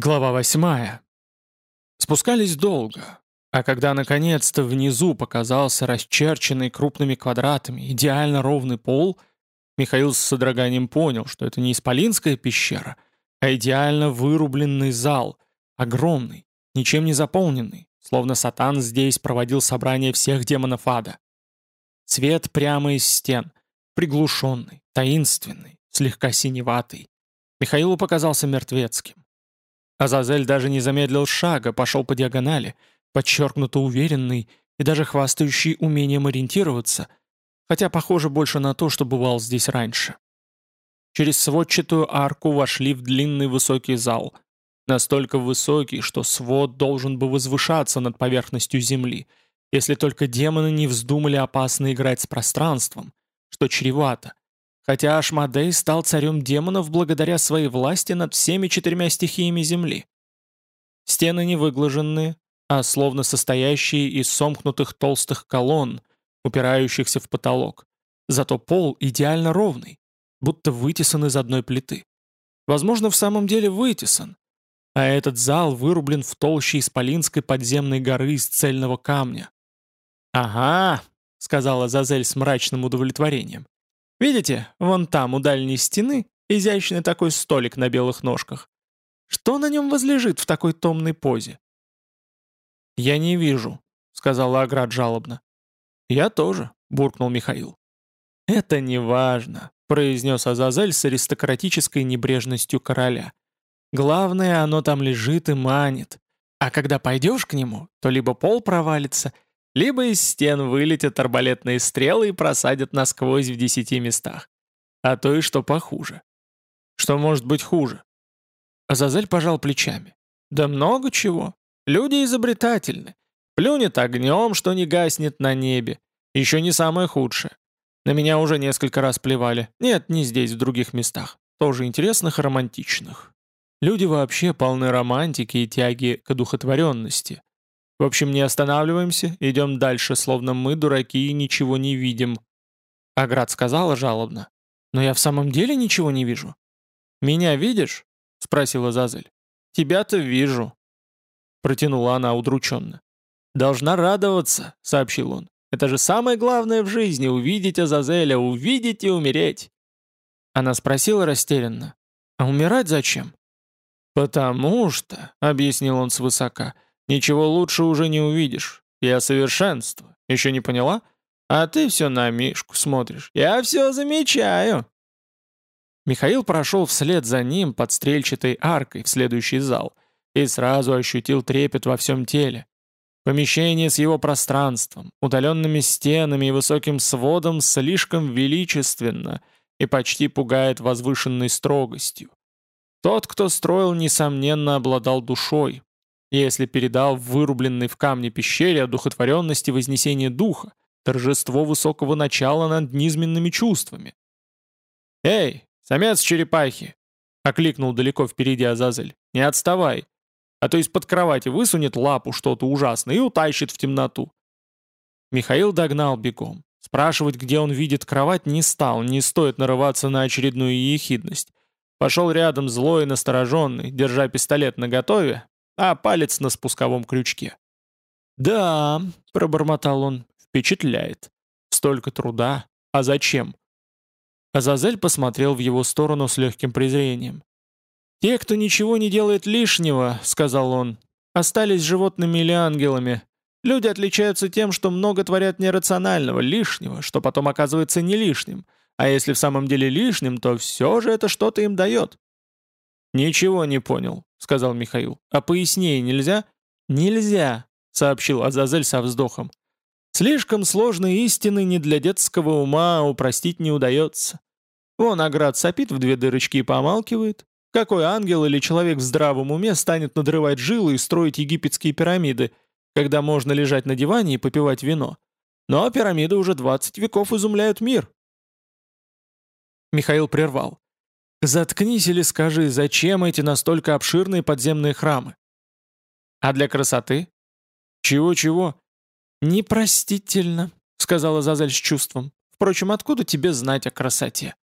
Глава восьмая. Спускались долго, а когда наконец-то внизу показался расчерченный крупными квадратами идеально ровный пол, Михаил с содроганием понял, что это не исполинская пещера, а идеально вырубленный зал, огромный, ничем не заполненный, словно сатан здесь проводил собрание всех демонов ада. Свет прямо из стен, приглушенный, таинственный, слегка синеватый. Михаилу показался мертвецким. Азазель даже не замедлил шага, пошел по диагонали, подчеркнуто уверенный и даже хвастающий умением ориентироваться, хотя похоже больше на то, что бывал здесь раньше. Через сводчатую арку вошли в длинный высокий зал, настолько высокий, что свод должен бы возвышаться над поверхностью земли, если только демоны не вздумали опасно играть с пространством, что чревато, хотя Ашмадей стал царем демонов благодаря своей власти над всеми четырьмя стихиями Земли. Стены не выглаженные, а словно состоящие из сомкнутых толстых колонн, упирающихся в потолок. Зато пол идеально ровный, будто вытесан из одной плиты. Возможно, в самом деле вытесан. А этот зал вырублен в толще исполинской подземной горы из цельного камня. «Ага», — сказала Зазель с мрачным удовлетворением. Видите, вон там, у дальней стены, изящный такой столик на белых ножках. Что на нем возлежит в такой томной позе?» «Я не вижу», — сказала Аград жалобно. «Я тоже», — буркнул Михаил. «Это не важно», — произнес Азазель с аристократической небрежностью короля. «Главное, оно там лежит и манит. А когда пойдешь к нему, то либо пол провалится, — либо из стен вылетят арбалетные стрелы и просадят насквозь в десяти местах. А то и что похуже. Что может быть хуже? Азазель пожал плечами. Да много чего. Люди изобретательны. Плюнет огнем, что не гаснет на небе. Еще не самое худшее. На меня уже несколько раз плевали. Нет, не здесь, в других местах. Тоже интересных и романтичных. Люди вообще полны романтики и тяги к одухотворенности. В общем, не останавливаемся, идем дальше, словно мы, дураки, и ничего не видим. Аград сказала жалобно. Но я в самом деле ничего не вижу. Меня видишь? Спросила Зазель. Тебя-то вижу. Протянула она удрученно. «Должна радоваться», — сообщил он. «Это же самое главное в жизни — увидеть Азазеля, увидеть и умереть». Она спросила растерянно. «А умирать зачем?» «Потому что», — объяснил он свысока, — Ничего лучше уже не увидишь. Я совершенство. Еще не поняла? А ты все на Мишку смотришь. Я все замечаю. Михаил прошел вслед за ним под стрельчатой аркой в следующий зал и сразу ощутил трепет во всем теле. Помещение с его пространством, удаленными стенами и высоким сводом слишком величественно и почти пугает возвышенной строгостью. Тот, кто строил, несомненно, обладал душой, если передал в вырубленной в камне пещере одухотворенности вознесения духа, торжество высокого начала над низменными чувствами. «Эй, самец черепахи!» — окликнул далеко впереди Азазель. «Не отставай, а то из-под кровати высунет лапу что-то ужасное и утащит в темноту». Михаил догнал бегом. Спрашивать, где он видит кровать, не стал, не стоит нарываться на очередную ехидность. Пошел рядом злой и настороженный, держа пистолет наготове, а палец на спусковом крючке. «Да», — пробормотал он, — «впечатляет. Столько труда. А зачем?» Азазель посмотрел в его сторону с легким презрением. «Те, кто ничего не делает лишнего», — сказал он, — «остались животными или ангелами. Люди отличаются тем, что много творят нерационального, лишнего, что потом оказывается не лишним. А если в самом деле лишним, то все же это что-то им дает. «Ничего не понял», — сказал Михаил. «А пояснее нельзя?» «Нельзя», — сообщил Азазель со вздохом. «Слишком сложные истины не для детского ума упростить не удается. Вон Аград сопит в две дырочки и помалкивает. Какой ангел или человек в здравом уме станет надрывать жилы и строить египетские пирамиды, когда можно лежать на диване и попивать вино? Но пирамиды уже 20 веков изумляют мир». Михаил прервал. Заткнись или скажи, зачем эти настолько обширные подземные храмы? А для красоты? Чего-чего? Непростительно, сказала Зазель с чувством. Впрочем, откуда тебе знать о красоте?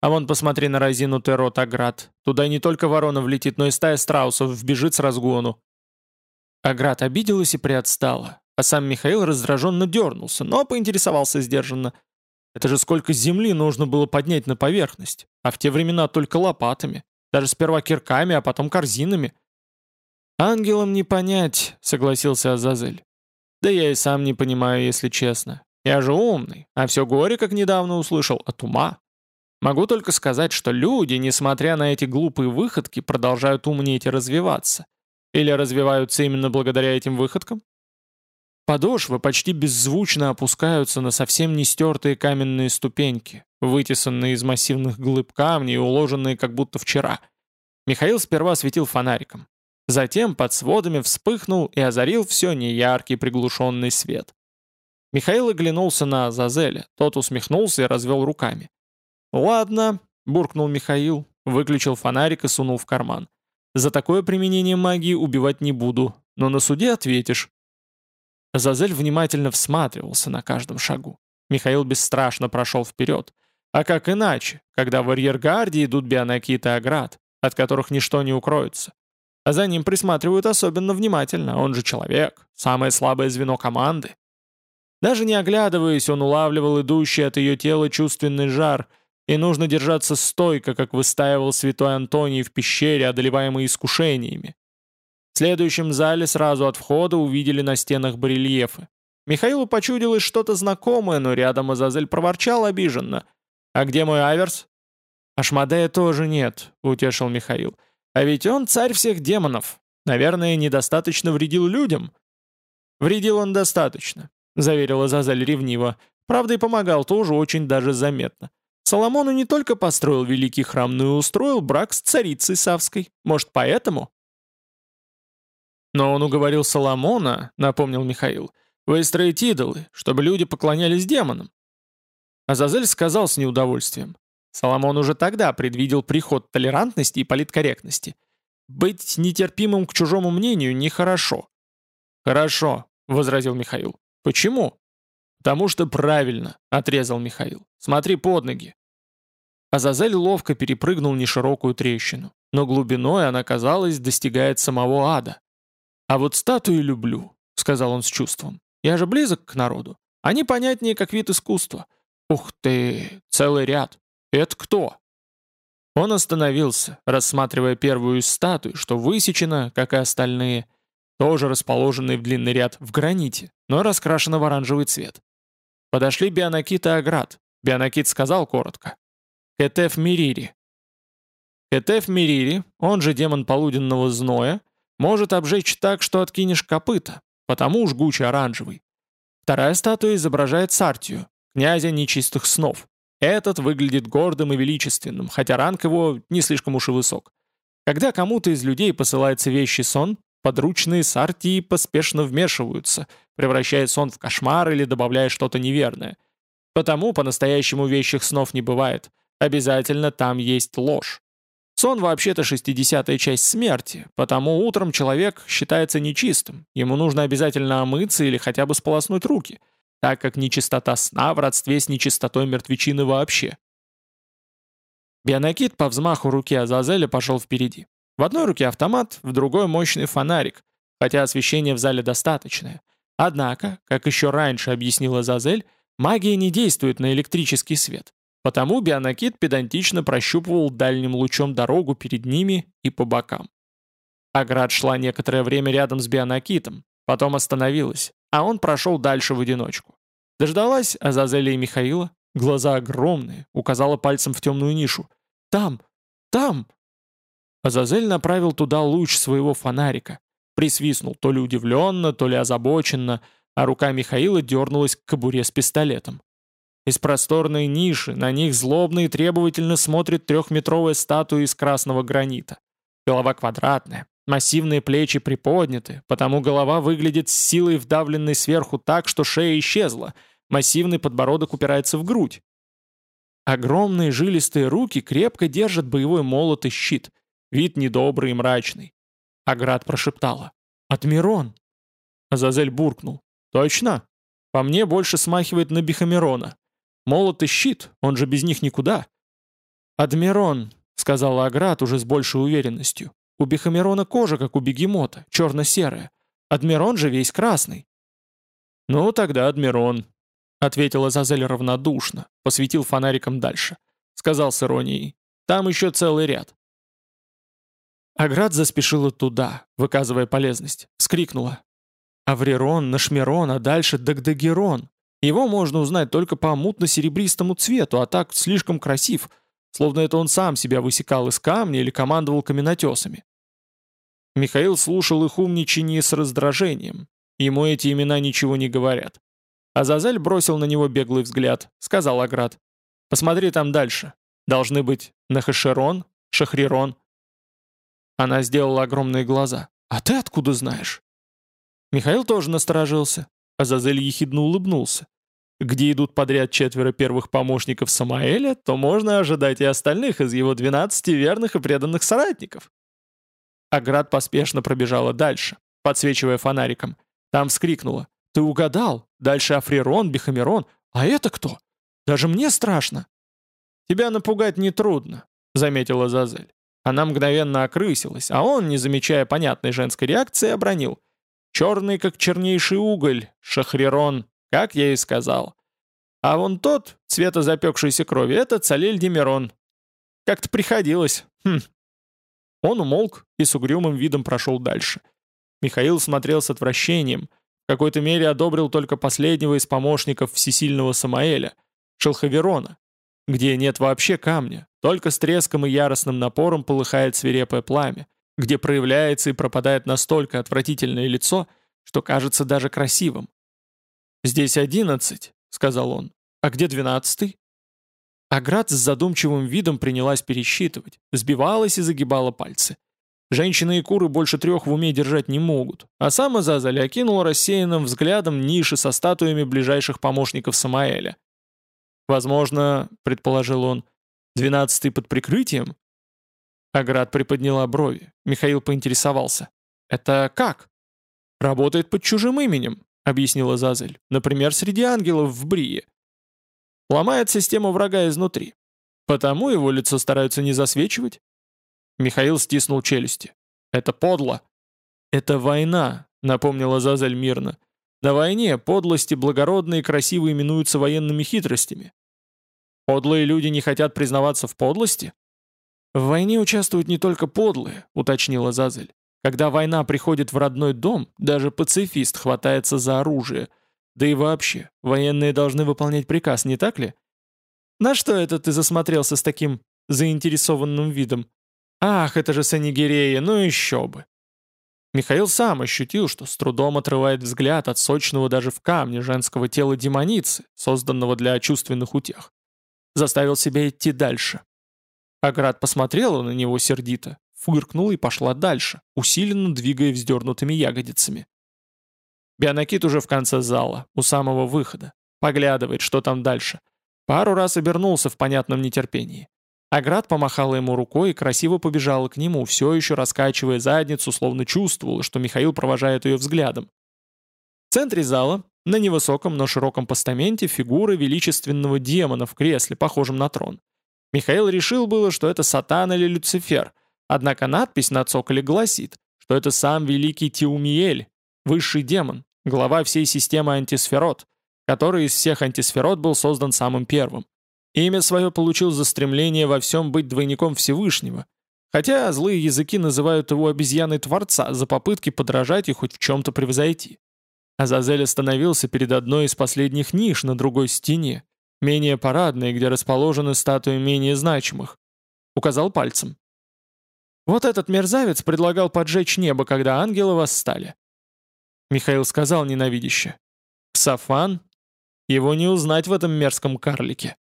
А вон посмотри на разинутый рот Аград. Туда не только ворона влетит, но и стая страусов вбежит с разгону. Аград обиделась и приотстала, а сам Михаил раздраженно дернулся, но поинтересовался сдержанно. Это же сколько земли нужно было поднять на поверхность, а в те времена только лопатами, даже сперва кирками, а потом корзинами. «Ангелам не понять», — согласился Азазель. «Да я и сам не понимаю, если честно. Я же умный, а все горе, как недавно услышал, от ума. Могу только сказать, что люди, несмотря на эти глупые выходки, продолжают умнеть и развиваться. Или развиваются именно благодаря этим выходкам? Подошвы почти беззвучно опускаются на совсем не стертые каменные ступеньки, вытесанные из массивных глыб камней и уложенные как будто вчера. Михаил сперва светил фонариком. Затем под сводами вспыхнул и озарил все неяркий приглушенный свет. Михаил оглянулся на Азазеля, тот усмехнулся и развел руками. «Ладно», — буркнул Михаил, выключил фонарик и сунул в карман. «За такое применение магии убивать не буду, но на суде ответишь». Азазель внимательно всматривался на каждом шагу. Михаил бесстрашно прошел вперед. А как иначе, когда в арьергарде идут Бионакит и Аград, от которых ничто не укроется? А за ним присматривают особенно внимательно, он же человек, самое слабое звено команды. Даже не оглядываясь, он улавливал идущий от ее тела чувственный жар, и нужно держаться стойко, как выстаивал святой Антоний в пещере, одолеваемый искушениями. В следующем зале сразу от входа увидели на стенах барельефы. Михаилу почудилось что-то знакомое, но рядом Азазель проворчал обиженно. «А где мой Аверс?» «Ашмадея тоже нет», — утешил Михаил. «А ведь он царь всех демонов. Наверное, недостаточно вредил людям». «Вредил он достаточно», — заверил Азазель ревниво. Правда, и помогал тоже очень даже заметно. Соломону не только построил великий храм, но и устроил брак с царицей Савской. Может, поэтому? Но он уговорил Соломона, напомнил Михаил, выстроить идолы, чтобы люди поклонялись демонам. Азазель сказал с неудовольствием. Соломон уже тогда предвидел приход толерантности и политкорректности. Быть нетерпимым к чужому мнению нехорошо. «Хорошо», — возразил Михаил. «Почему?» «Потому что правильно», — отрезал Михаил. «Смотри под ноги». Азазель ловко перепрыгнул неширокую трещину, но глубиной она, казалось, достигает самого ада. «А вот статуи люблю», — сказал он с чувством. «Я же близок к народу. Они понятнее, как вид искусства. Ух ты, целый ряд. Это кто?» Он остановился, рассматривая первую из статуй, что высечена, как и остальные, тоже расположенные в длинный ряд в граните, но раскрашена в оранжевый цвет. Подошли Бионакит и Аград. Бионакит сказал коротко. Кетеф Мирири. Кетеф Мирири, он же демон полуденного зноя, может обжечь так, что откинешь копыта, потому жгучий оранжевый. Вторая статуя изображает Сартию, князя нечистых снов. Этот выглядит гордым и величественным, хотя ранг его не слишком уж и высок. Когда кому-то из людей посылается вещий сон, подручные Сартии поспешно вмешиваются, превращая сон в кошмар или добавляя что-то неверное. Потому по-настоящему вещих снов не бывает. Обязательно там есть ложь. Сон вообще-то 60-я часть смерти, потому утром человек считается нечистым, ему нужно обязательно омыться или хотя бы сполоснуть руки, так как нечистота сна в родстве с нечистотой мертвечины вообще. Бионакит по взмаху руки Азазеля пошел впереди. В одной руке автомат, в другой мощный фонарик, хотя освещения в зале достаточное. Однако, как еще раньше объяснила Зазель, магия не действует на электрический свет. Потому Бионакит педантично прощупывал дальним лучом дорогу перед ними и по бокам. Аград шла некоторое время рядом с Бионакитом, потом остановилась, а он прошел дальше в одиночку. Дождалась Азазеля и Михаила, глаза огромные, указала пальцем в темную нишу. «Там! Там!» Азазель направил туда луч своего фонарика, Присвистнул то ли удивленно, то ли озабоченно, а рука Михаила дернулась к кобуре с пистолетом. Из просторной ниши на них злобно и требовательно смотрит трехметровая статуя из красного гранита. Голова квадратная, массивные плечи приподняты, потому голова выглядит с силой вдавленной сверху так, что шея исчезла, массивный подбородок упирается в грудь. Огромные жилистые руки крепко держат боевой молот и щит, вид недобрый и мрачный. Аград прошептала. «Адмирон!» Азазель буркнул. «Точно? По мне больше смахивает на Бихамерона. Молот и щит, он же без них никуда». «Адмирон», — сказала Аград уже с большей уверенностью. «У Бехамерона кожа, как у бегемота, черно-серая. Адмирон же весь красный». «Ну, тогда Адмирон», — ответила Зазель равнодушно, посветил фонариком дальше. Сказал с иронией. «Там еще целый ряд». Аград заспешила туда, выказывая полезность. Вскрикнула. «Аврерон, Нашмерон, а дальше Дагдагерон. Его можно узнать только по мутно-серебристому цвету, а так слишком красив, словно это он сам себя высекал из камня или командовал каменотесами. Михаил слушал их умничание с раздражением. Ему эти имена ничего не говорят. Азазель бросил на него беглый взгляд, сказал Аград. «Посмотри там дальше. Должны быть Нахашерон, Шахрирон». Она сделала огромные глаза. «А ты откуда знаешь?» Михаил тоже насторожился. Азазель ехидно улыбнулся. Где идут подряд четверо первых помощников Самаэля, то можно ожидать и остальных из его двенадцати верных и преданных соратников. Аград поспешно пробежала дальше, подсвечивая фонариком. Там вскрикнула. «Ты угадал? Дальше Африрон, Бехамерон. А это кто? Даже мне страшно». «Тебя напугать нетрудно», — заметила Зазель. Она мгновенно окрысилась, а он, не замечая понятной женской реакции, обронил. Черный, как чернейший уголь, шахрирон, как я и сказал. А вон тот, цвета запекшейся крови, это Цалель Демирон. Как-то приходилось. Хм. Он умолк и с угрюмым видом прошел дальше. Михаил смотрел с отвращением, в какой-то мере одобрил только последнего из помощников всесильного Самаэля, Шелхаверона, где нет вообще камня, только с треском и яростным напором полыхает свирепое пламя, где проявляется и пропадает настолько отвратительное лицо, что кажется даже красивым. «Здесь одиннадцать», — сказал он. «А где двенадцатый?» Аград с задумчивым видом принялась пересчитывать, сбивалась и загибала пальцы. Женщины и куры больше трех в уме держать не могут, а сам Азазаль окинул рассеянным взглядом ниши со статуями ближайших помощников Самаэля. «Возможно, — предположил он, — двенадцатый под прикрытием?» Аград приподняла брови. Михаил поинтересовался. «Это как?» «Работает под чужим именем», — объяснила Зазель. «Например, среди ангелов в Брие. Ломает систему врага изнутри. Потому его лицо стараются не засвечивать». Михаил стиснул челюсти. «Это подло». «Это война», — напомнила Зазель мирно. «На войне подлости благородные и красивые именуются военными хитростями». «Подлые люди не хотят признаваться в подлости?» «В войне участвуют не только подлые», — уточнила Зазель. «Когда война приходит в родной дом, даже пацифист хватается за оружие. Да и вообще, военные должны выполнять приказ, не так ли?» «На что это ты засмотрелся с таким заинтересованным видом?» «Ах, это же Санигерея, ну еще бы!» Михаил сам ощутил, что с трудом отрывает взгляд от сочного даже в камне женского тела демоницы, созданного для чувственных утех. Заставил себя идти дальше. Аград посмотрела на него сердито, фыркнула и пошла дальше, усиленно двигая вздернутыми ягодицами. Бионакит уже в конце зала, у самого выхода. Поглядывает, что там дальше. Пару раз обернулся в понятном нетерпении. Аград помахала ему рукой и красиво побежала к нему, все еще раскачивая задницу, словно чувствовала, что Михаил провожает ее взглядом. В центре зала, на невысоком, но широком постаменте, фигура величественного демона в кресле, похожем на трон. Михаил решил было, что это Сатан или Люцифер, однако надпись на цоколе гласит, что это сам великий Тиумиэль, высший демон, глава всей системы антисферот, который из всех антисферот был создан самым первым. Имя свое получил за стремление во всем быть двойником Всевышнего, хотя злые языки называют его обезьяной Творца за попытки подражать и хоть в чем-то превзойти. Азазель остановился перед одной из последних ниш на другой стене, менее парадные, где расположены статуи менее значимых. Указал пальцем. Вот этот мерзавец предлагал поджечь небо, когда ангелы восстали. Михаил сказал ненавидяще. Сафан? Его не узнать в этом мерзком карлике.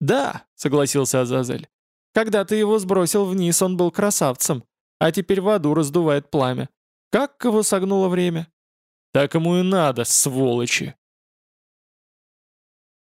«Да», — согласился Азазель. «Когда ты его сбросил вниз, он был красавцем, а теперь в аду раздувает пламя. Как его согнуло время?» «Так ему и надо, сволочи!»